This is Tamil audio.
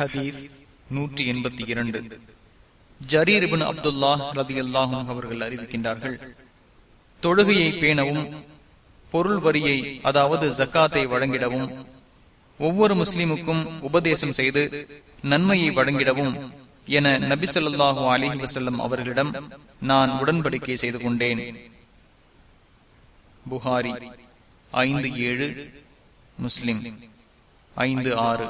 ஹதீஸ் நூற்றி எண்பத்தி இரண்டு. ஜரீர் அப்துல்லா ரதி அல்லாஹும் அவர்கள் அறிவிக்கின்றார்கள் தொழுகையை பேணவும் பொருள் வரியை அதாவது ஜக்காத்தை வழங்கிடவும் ஒவ்வொரு முஸ்லிமுக்கும் உபதேசம் செய்து நன்மையை வழங்கிடவும் என நபி சொல்லாஹு அலிஹி வசல்லம் அவர்களிடம் நான் உடன்படிக்கை செய்து கொண்டேன். புகாரி ஐந்து ஏழு முஸ்லிம் ஐந்து ஆறு.